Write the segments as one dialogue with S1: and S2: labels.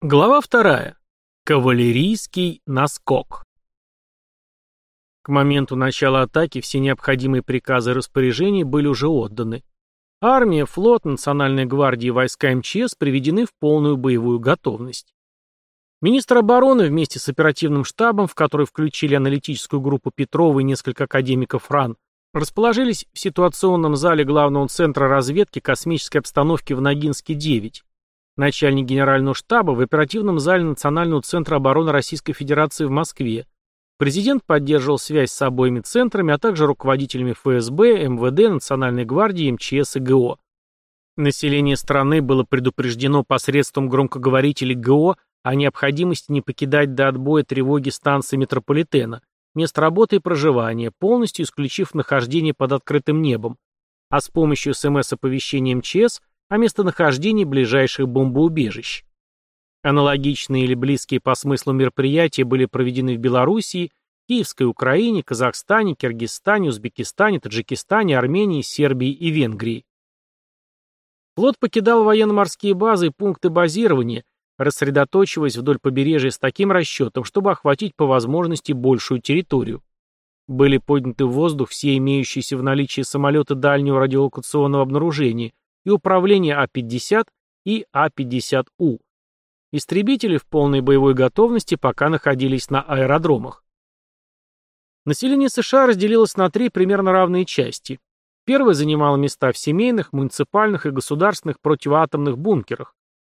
S1: Глава вторая. Кавалерийский наскок. К моменту начала атаки все необходимые приказы и распоряжения были уже отданы. Армия, флот, Национальная гвардия и войска МЧС приведены в полную боевую готовность. Министр обороны вместе с оперативным штабом, в который включили аналитическую группу Петрова и несколько академиков РАН, расположились в ситуационном зале главного центра разведки космической обстановки в Ногинске-9, начальник генерального штаба в оперативном зале Национального центра обороны Российской Федерации в Москве. Президент поддерживал связь с обоими центрами, а также руководителями ФСБ, МВД, Национальной гвардии, МЧС и ГО. Население страны было предупреждено посредством громкоговорителей ГО о необходимости не покидать до отбоя тревоги станции метрополитена, мест работы и проживания, полностью исключив нахождение под открытым небом, а с помощью СМС-оповещения МЧС о местонахождении ближайших бомбоубежищ. Аналогичные или близкие по смыслу мероприятия были проведены в Белоруссии, Киевской Украине, Казахстане, Киргизстане, Узбекистане, Таджикистане, Армении, Сербии и Венгрии. Флот покидал военно-морские базы и пункты базирования, рассредоточиваясь вдоль побережья с таким расчетом, чтобы охватить по возможности большую территорию. Были подняты в воздух все имеющиеся в наличии самолеты дальнего радиолокационного обнаружения и управления А-50 и А-50У. Истребители в полной боевой готовности пока находились на аэродромах. Население США разделилось на три примерно равные части. Первая занимала места в семейных, муниципальных и государственных противоатомных бункерах.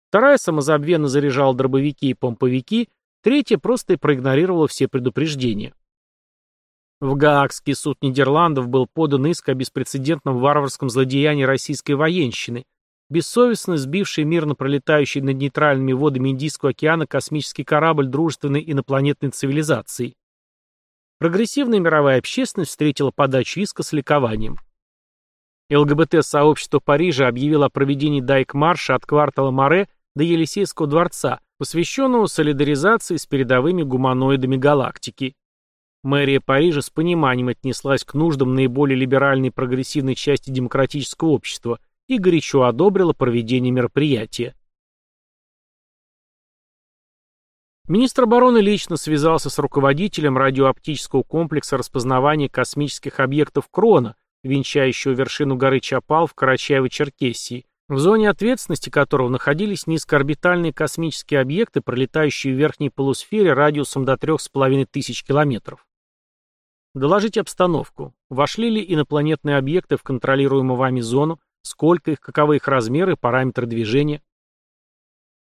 S1: Вторая самозабвенно заряжала дробовики и помповики, третья просто проигнорировала все предупреждения. В Гаагский суд Нидерландов был подан иск о беспрецедентном варварском злодеянии российской военщины, бессовестно сбивший мирно пролетающий над нейтральными водами Индийского океана космический корабль дружественной инопланетной цивилизации. Прогрессивная мировая общественность встретила подачу иска с ликованием. ЛГБТ-сообщество Парижа объявило о проведении дайк-марша от квартала Море до Елисейского дворца, посвященного солидаризации с передовыми гуманоидами галактики. Мэрия Парижа с пониманием отнеслась к нуждам наиболее либеральной и прогрессивной части демократического общества и горячо одобрила проведение мероприятия. Министр обороны лично связался с руководителем радиооптического комплекса распознавания космических объектов Крона, венчающего вершину горы Чапал в Карачаево-Черкесии, в зоне ответственности которого находились низкоорбитальные космические объекты, пролетающие в верхней полусфере радиусом до 3500 километров. Доложить обстановку. Вошли ли инопланетные объекты в контролируемую вами зону, сколько их, каковы их размеры, параметры движения?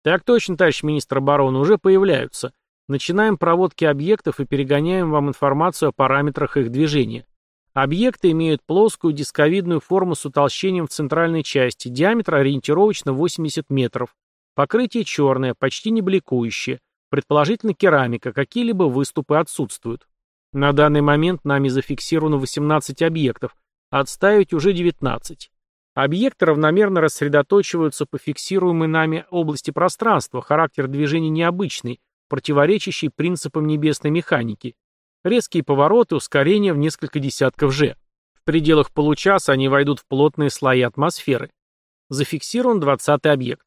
S1: Так точно, товарищ министр обороны, уже появляются. Начинаем проводки объектов и перегоняем вам информацию о параметрах их движения. Объекты имеют плоскую дисковидную форму с утолщением в центральной части, диаметр ориентировочно 80 метров, покрытие черное, почти не бликующее, предположительно керамика, какие-либо выступы отсутствуют. На данный момент нами зафиксировано 18 объектов, отставить уже 19. Объекты равномерно рассредоточиваются по фиксируемой нами области пространства, характер движения необычный, противоречащий принципам небесной механики. Резкие повороты, ускорения в несколько десятков же. В пределах получаса они войдут в плотные слои атмосферы. Зафиксирован 20 объект.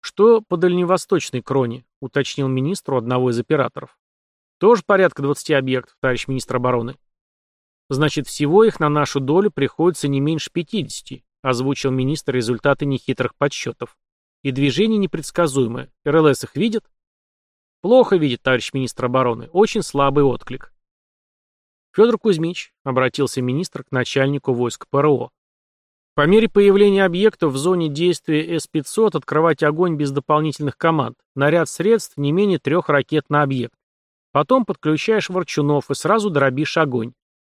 S1: «Что по дальневосточной кроне?» — уточнил министру одного из операторов. «Тоже порядка 20 объектов, товарищ министр обороны». «Значит, всего их на нашу долю приходится не меньше 50», — озвучил министр результаты нехитрых подсчетов. «И движение непредсказуемое. РЛС их видит?» Плохо видит, товарищ министр обороны. Очень слабый отклик. Федор Кузьмич, обратился министр к начальнику войск ПРО. По мере появления объектов в зоне действия С-500 открывать огонь без дополнительных команд. Наряд средств не менее трех ракет на объект. Потом подключаешь ворчунов и сразу дробишь огонь.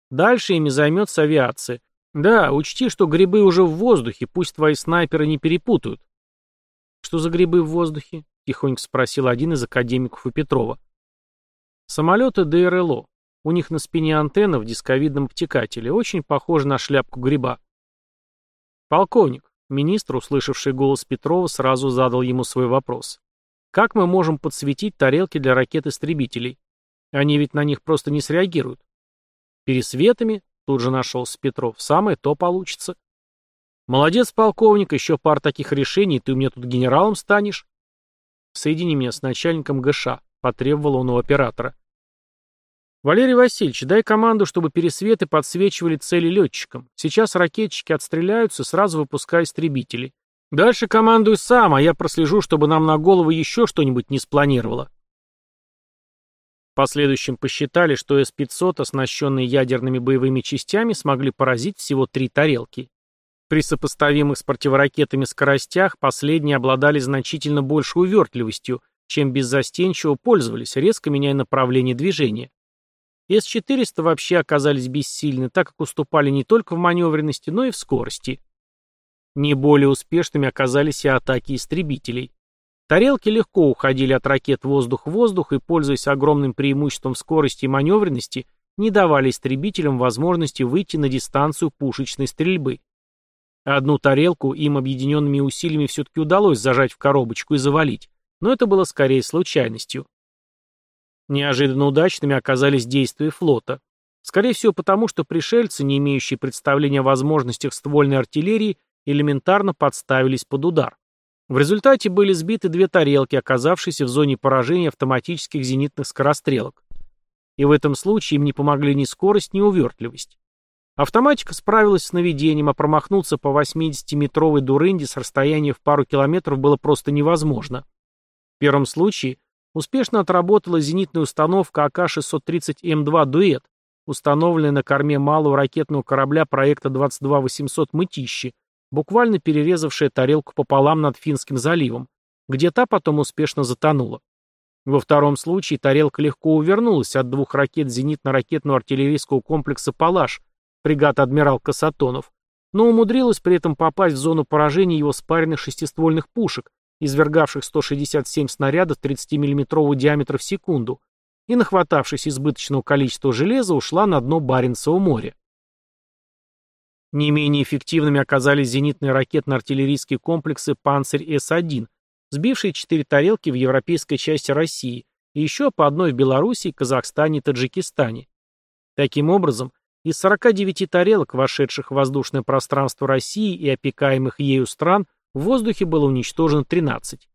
S1: Дальше ими займется авиация. Да, учти, что грибы уже в воздухе, пусть твои снайперы не перепутают. Что за грибы в воздухе? Тихонько спросил один из академиков у Петрова. Самолеты ДРЛО. У них на спине антенна в дисковидном обтекателе, очень похоже на шляпку гриба. Полковник, министр, услышавший голос Петрова, сразу задал ему свой вопрос. Как мы можем подсветить тарелки для ракет-истребителей? Они ведь на них просто не среагируют. Пересветами, тут же нашелся Петров, самое то получится. Молодец, полковник, еще пара таких решений, ты у меня тут генералом станешь. соедини меня с начальником ГШ», — потребовал он у оператора. «Валерий Васильевич, дай команду, чтобы пересветы подсвечивали цели летчикам. Сейчас ракетчики отстреляются, сразу выпускай истребители. Дальше командуй сам, а я прослежу, чтобы нам на голову еще что-нибудь не спланировало». Последующем посчитали, что С-500, оснащенные ядерными боевыми частями, смогли поразить всего три тарелки. При сопоставимых с противоракетами скоростях последние обладали значительно большей увертливостью, чем беззастенчиво пользовались, резко меняя направление движения. С-400 вообще оказались бессильны, так как уступали не только в маневренности, но и в скорости. Не более успешными оказались и атаки истребителей. Тарелки легко уходили от ракет воздух-воздух и, пользуясь огромным преимуществом скорости и маневренности, не давали истребителям возможности выйти на дистанцию пушечной стрельбы. Одну тарелку им объединенными усилиями все-таки удалось зажать в коробочку и завалить, но это было скорее случайностью. Неожиданно удачными оказались действия флота. Скорее всего потому, что пришельцы, не имеющие представления о возможностях ствольной артиллерии, элементарно подставились под удар. В результате были сбиты две тарелки, оказавшиеся в зоне поражения автоматических зенитных скорострелок. И в этом случае им не помогли ни скорость, ни увертливость. Автоматика справилась с наведением, а промахнуться по 80-метровой дурынде с расстояния в пару километров было просто невозможно. В первом случае успешно отработала зенитная установка АК-630М2 «Дуэт», установленная на корме малого ракетного корабля проекта 22800 «Мытищи», буквально перерезавшая тарелку пополам над Финским заливом, где та потом успешно затонула. Во втором случае тарелка легко увернулась от двух ракет зенитно-ракетного артиллерийского комплекса «Палаш», фрегат «Адмирал Касатонов», но умудрилась при этом попасть в зону поражения его спаренных шестиствольных пушек, извергавших 167 снарядов 30 миллиметрового диаметра в секунду, и, нахватавшись избыточного количества железа, ушла на дно Баренцева моря. Не менее эффективными оказались зенитные ракетно-артиллерийские комплексы «Панцирь-С-1», сбившие четыре тарелки в европейской части России и еще по одной в Белоруссии, Казахстане и Таджикистане. Таким образом, из 49 тарелок, вошедших в воздушное пространство России и опекаемых ею стран, в воздухе было уничтожено 13.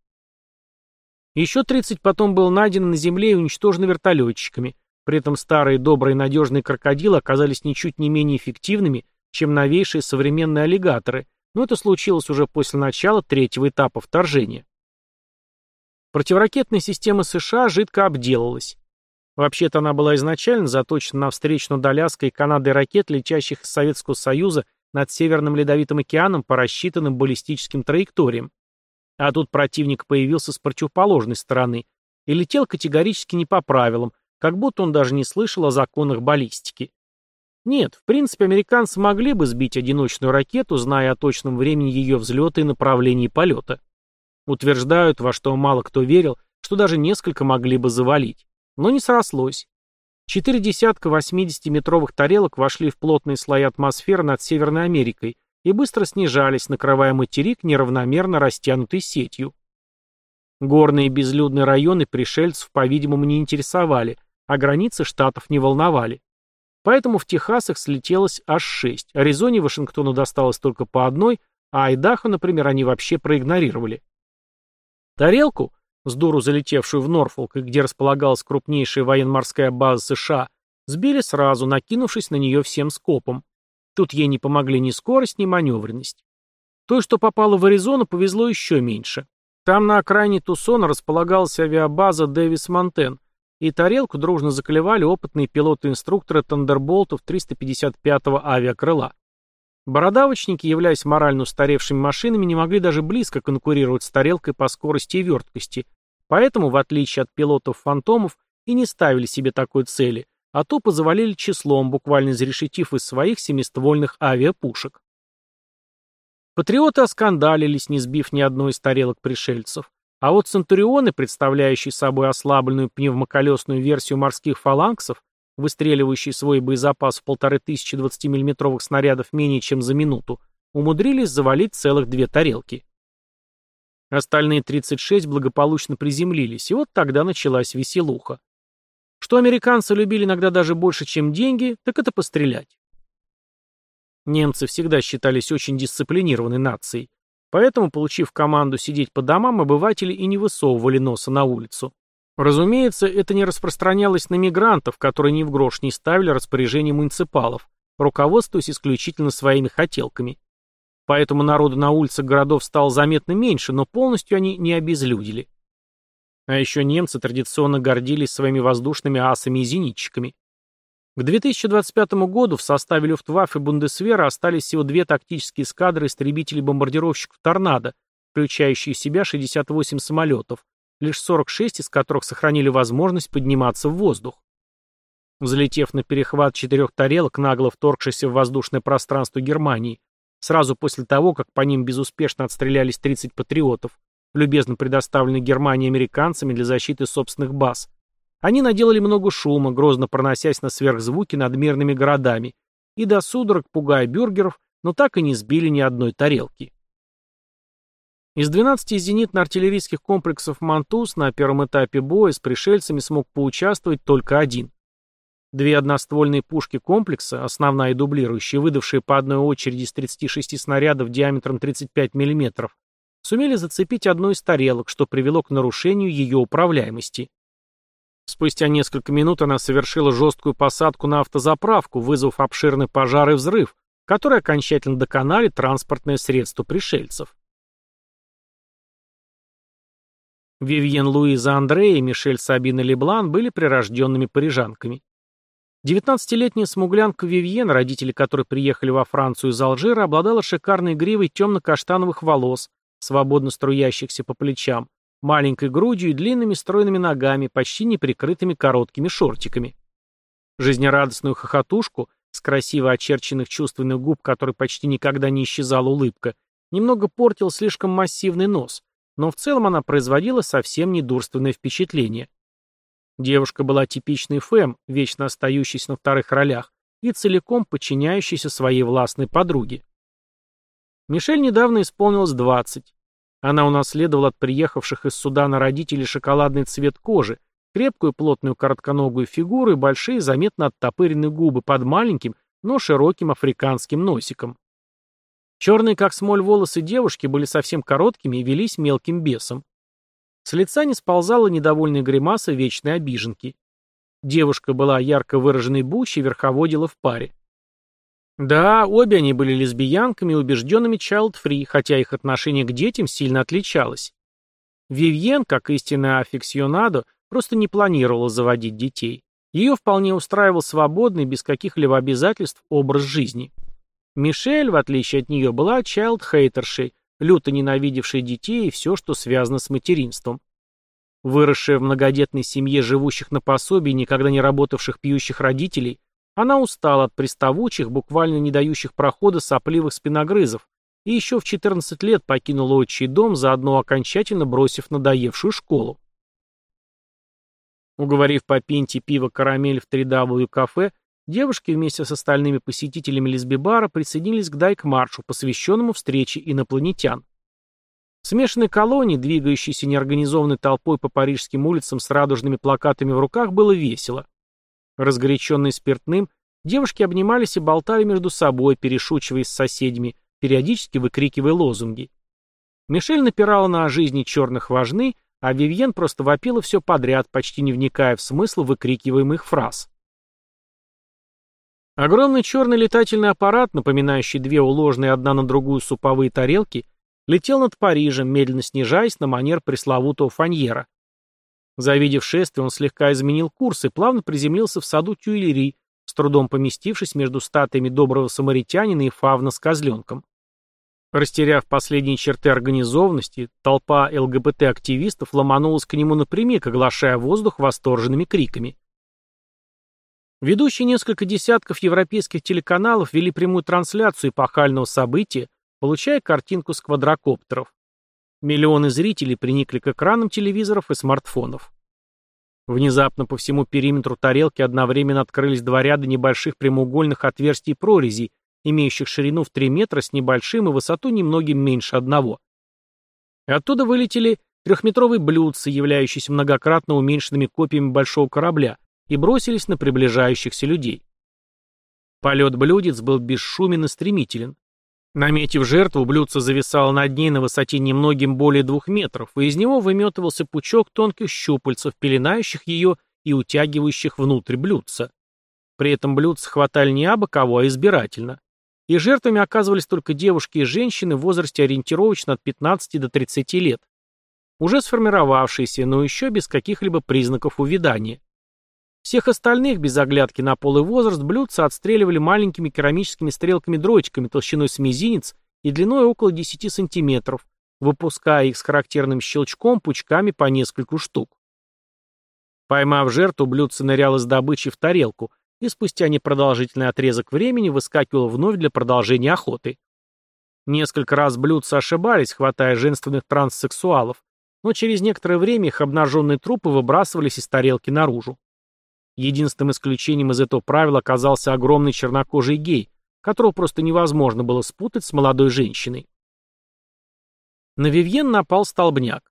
S1: Еще 30 потом было найдено на земле и уничтожено вертолетчиками. При этом старые добрые надежные крокодилы оказались ничуть не менее эффективными, чем новейшие современные аллигаторы, но это случилось уже после начала третьего этапа вторжения. Противоракетная система США жидко обделалась. Вообще-то она была изначально заточена на встречу над Аляской и Канадой ракет, летящих из Советского Союза над Северным Ледовитым океаном по рассчитанным баллистическим траекториям. А тут противник появился с противоположной стороны и летел категорически не по правилам, как будто он даже не слышал о законах баллистики. Нет, в принципе, американцы могли бы сбить одиночную ракету, зная о точном времени ее взлета и направлении полета. Утверждают, во что мало кто верил, что даже несколько могли бы завалить. Но не срослось. Четыре десятка 80-метровых тарелок вошли в плотные слои атмосферы над Северной Америкой и быстро снижались, накрывая материк неравномерно растянутой сетью. Горные безлюдные районы пришельцев, по-видимому, не интересовали, а границы штатов не волновали. Поэтому в Техас их слетелось аж шесть, Аризоне и Вашингтону досталось только по одной, а Айдахо, например, они вообще проигнорировали. Тарелку, с дуру залетевшую в Норфолк, где располагалась крупнейшая военно-морская база США, сбили сразу, накинувшись на нее всем скопом. Тут ей не помогли ни скорость, ни маневренность. Той, что попало в Аризону, повезло еще меньше. Там на окраине Тусона располагалась авиабаза Дэвис Монтен, и тарелку дружно заклевали опытные пилоты-инструкторы Тандерболтов 355-го авиакрыла. Бородавочники, являясь морально устаревшими машинами, не могли даже близко конкурировать с тарелкой по скорости и верткости, поэтому, в отличие от пилотов-фантомов, и не ставили себе такой цели, а тупо завалили числом, буквально изрешетив из своих семиствольных авиапушек. Патриоты оскандалились, не сбив ни одной из тарелок пришельцев, а вот центурионы, представляющие собой ослабленную пневмоколесную версию морских фаланксов, выстреливающие свой боезапас в полторы тысячи 20-мм снарядов менее чем за минуту, умудрились завалить целых две тарелки. Остальные 36 благополучно приземлились, и вот тогда началась веселуха. Что американцы любили иногда даже больше, чем деньги, так это пострелять. Немцы всегда считались очень дисциплинированной нацией. Поэтому, получив команду сидеть по домам, обыватели и не высовывали носа на улицу. Разумеется, это не распространялось на мигрантов, которые ни в грош не ставили распоряжение муниципалов, руководствуясь исключительно своими хотелками. Поэтому народу на улицах городов стало заметно меньше, но полностью они не обезлюдили. А еще немцы традиционно гордились своими воздушными асами и зенитчиками. К 2025 году в составе Люфтваффе Бундесвера остались всего две тактические эскадры истребителей-бомбардировщиков «Торнадо», включающие в себя 68 самолетов, лишь 46 из которых сохранили возможность подниматься в воздух. Взлетев на перехват четырех тарелок, нагло вторгшихся в воздушное пространство Германии, сразу после того, как по ним безуспешно отстрелялись 30 патриотов, любезно предоставленных Германией американцами для защиты собственных баз, они наделали много шума, грозно проносясь на сверхзвуки над мирными городами, и до судорог пугая бюргеров, но так и не сбили ни одной тарелки. Из 12 зенитно-артиллерийских комплексов «Мантус» на первом этапе боя с пришельцами смог поучаствовать только один. Две одноствольные пушки комплекса, основная и дублирующая, выдавшие по одной очереди из 36 снарядов диаметром 35 мм, сумели зацепить одну из тарелок, что привело к нарушению ее управляемости. Спустя несколько минут она совершила жесткую посадку на автозаправку, вызвав обширный пожар и взрыв, который окончательно доконали транспортное средство пришельцев. Вивьен Луиза Андре и Мишель Сабина Леблан были прирожденными парижанками. 19-летняя смуглянка Вивьен, родители которой приехали во Францию из Алжира, обладала шикарной гривой темно-каштановых волос, свободно струящихся по плечам, маленькой грудью и длинными стройными ногами, почти не прикрытыми короткими шортиками. Жизнерадостную хохотушку, с красиво очерченных чувственных губ, которой почти никогда не исчезала улыбка, немного портил слишком массивный нос, но в целом она производила совсем недурственное впечатление. Девушка была типичной фэм, вечно остающейся на вторых ролях, и целиком подчиняющейся своей властной подруге. Мишель недавно исполнилось 20. Она унаследовала от приехавших из Судана родителей шоколадный цвет кожи, крепкую плотную коротконогую фигуру и большие заметно оттопыренные губы под маленьким, но широким африканским носиком. Черные, как смоль, волосы девушки были совсем короткими и велись мелким бесом. С лица не сползала недовольная гримаса вечной обиженки. Девушка была ярко выраженной бучей верховодила в паре. Да, обе они были лесбиянками убежденными child-free, хотя их отношение к детям сильно отличалось. Вивьен, как истинная аффиксионадо, просто не планировала заводить детей. Ее вполне устраивал свободный, без каких-либо обязательств, образ жизни. Мишель, в отличие от нее, была child-хейтершей, люто ненавидевшей детей и все, что связано с материнством. Выросшая в многодетной семье живущих на пособии, никогда не работавших пьющих родителей, она устала от приставучих, буквально не дающих прохода сопливых спиногрызов, и еще в 14 лет покинула отчий дом, заодно окончательно бросив надоевшую школу. Уговорив по пинте пива «Карамель» в 3W кафе, девушки вместе с остальными посетителями лесбибара присоединились к дайк-маршу, посвященному встрече инопланетян. В смешанной колонии, двигающейся неорганизованной толпой по парижским улицам с радужными плакатами в руках, было весело. Разгоряченные спиртным, девушки обнимались и болтали между собой, перешучиваясь с соседями, периодически выкрикивая лозунги. Мишель напирала на жизни черных важны, а Вивьен просто вопила все подряд, почти не вникая в смысл выкрикиваемых фраз. Огромный черный летательный аппарат, напоминающий две уложенные одна на другую суповые тарелки, летел над Парижем, медленно снижаясь на манер пресловутого фаньера. Завидев шествие, он слегка изменил курс и плавно приземлился в саду Тюильри, с трудом поместившись между статуями доброго самаритянина и фавна с козленком. Растеряв последние черты организованности, толпа ЛГБТ-активистов ломанулась к нему напрямик, оглашая воздух восторженными криками. Ведущие несколько десятков европейских телеканалов вели прямую трансляцию эпохального события, получая картинку с квадрокоптеров. Миллионы зрителей приникли к экранам телевизоров и смартфонов. Внезапно по всему периметру тарелки одновременно открылись два ряда небольших прямоугольных отверстий прорезей, имеющих ширину в 3 метра с небольшим и высоту немногим меньше одного. Оттуда вылетели трехметровые блюдцы, являющиеся многократно уменьшенными копиями большого корабля, и бросились на приближающихся людей. Полет блюдец был бесшумен и стремителен. Наметив жертву, блюдце зависало над ней на высоте немногим более двух метров, и из него выметывался пучок тонких щупальцев, пеленающих ее и утягивающих внутрь блюдца. При этом блюдца хватали не абы кого, а избирательно. И жертвами оказывались только девушки и женщины в возрасте ориентировочно от 15 до 30 лет. Уже сформировавшиеся, но еще без каких-либо признаков увядания. Всех остальных, без оглядки на пол и возраст, блюдца отстреливали маленькими керамическими стрелками-дротиками толщиной с мизинец и длиной около 10 сантиметров, выпуская их с характерным щелчком пучками по нескольку штук. Поймав жертву, блюдце ныряло с добычей в тарелку и спустя непродолжительный отрезок времени выскакивало вновь для продолжения охоты. Несколько раз блюдца ошибались, хватая женственных транссексуалов, но через некоторое время их обнаженные трупы выбрасывались из тарелки наружу. Единственным исключением из этого правила оказался огромный чернокожий гей, которого просто невозможно было спутать с молодой женщиной. На Вивьен напал столбняк.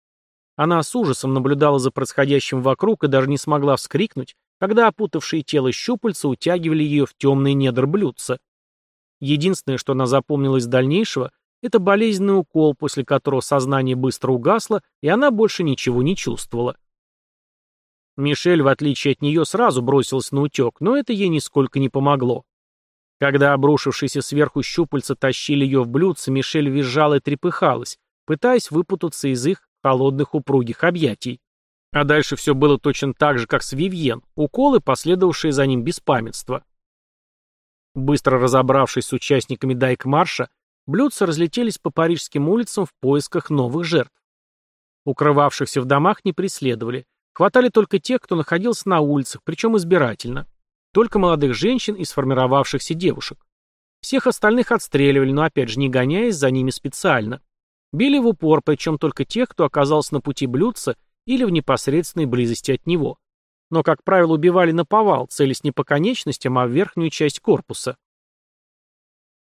S1: Она с ужасом наблюдала за происходящим вокруг и даже не смогла вскрикнуть, когда опутавшие тело щупальца утягивали ее в темные недр блюдца. Единственное, что она запомнила из дальнейшего, это болезненный укол, после которого сознание быстро угасло, и она больше ничего не чувствовала. Мишель, в отличие от нее, сразу бросилась на утек, но это ей нисколько не помогло. Когда обрушившиеся сверху щупальца тащили ее в блюдце, Мишель визжала и трепыхалась, пытаясь выпутаться из их холодных упругих объятий. А дальше все было точно так же, как с Вивьен, уколы, последовавшие за ним беспамятство. Быстро разобравшись с участниками дайк-марша, блюдца разлетелись по парижским улицам в поисках новых жертв. Укрывавшихся в домах не преследовали, Хватали только тех, кто находился на улицах, причем избирательно. Только молодых женщин и сформировавшихся девушек. Всех остальных отстреливали, но опять же не гоняясь за ними специально. Били в упор, причем только тех, кто оказался на пути блюдца или в непосредственной близости от него. Но, как правило, убивали на повал, целясь не по конечностям, а в верхнюю часть корпуса.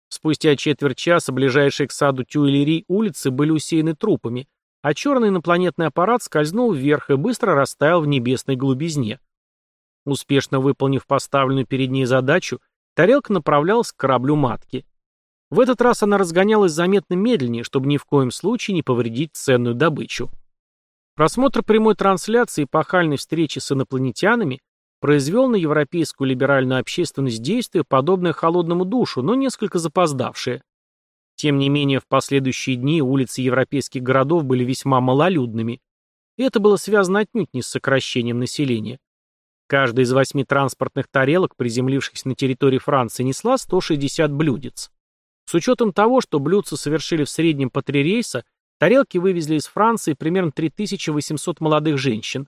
S1: Спустя четверть часа ближайшие к саду Тюэлери улицы были усеяны трупами, а черный инопланетный аппарат скользнул вверх и быстро растаял в небесной глубизне. Успешно выполнив поставленную перед ней задачу, тарелка направлялась к кораблю матки. В этот раз она разгонялась заметно медленнее, чтобы ни в коем случае не повредить ценную добычу. Просмотр прямой трансляции пахальной встречи с инопланетянами произвел на европейскую либеральную общественность действие, подобное холодному душу, но несколько запоздавшее. Тем не менее, в последующие дни улицы европейских городов были весьма малолюдными. И это было связано отнюдь не с сокращением населения. Каждая из восьми транспортных тарелок, приземлившихся на территории Франции, несла 160 блюдец. С учетом того, что блюдца совершили в среднем по три рейса, тарелки вывезли из Франции примерно 3800 молодых женщин.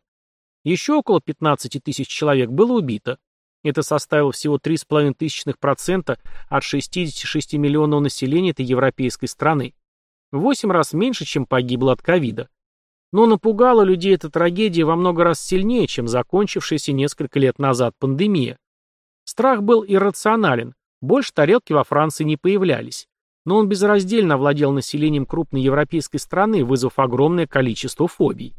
S1: Еще около 15 тысяч человек было убито. Это составило всего 3,5% от 66 миллионов населения этой европейской страны. В 8 раз меньше, чем погибло от ковида. Но напугала людей эта трагедия во много раз сильнее, чем закончившаяся несколько лет назад пандемия. Страх был иррационален, больше тарелки во Франции не появлялись. Но он безраздельно овладел населением крупной европейской страны, вызвав огромное количество фобий.